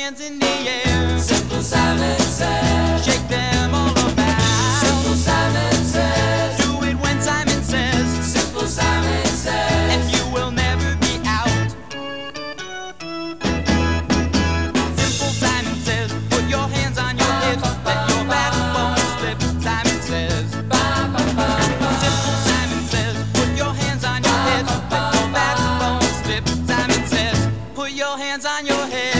hands in the air. Simple Simon says. Shake them all about. Simple Simon says. Do it when Simon says. Simple Simon says. And you will never be out. Simple Simon says. Put your hands on your hips. Let your backbone slip. Simon says. ba ba ba. Simple Simon says. Put your hands on your hips. Let your backbone slip. Simon says. Put your hands on your hips.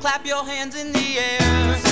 Clap your hands in the air.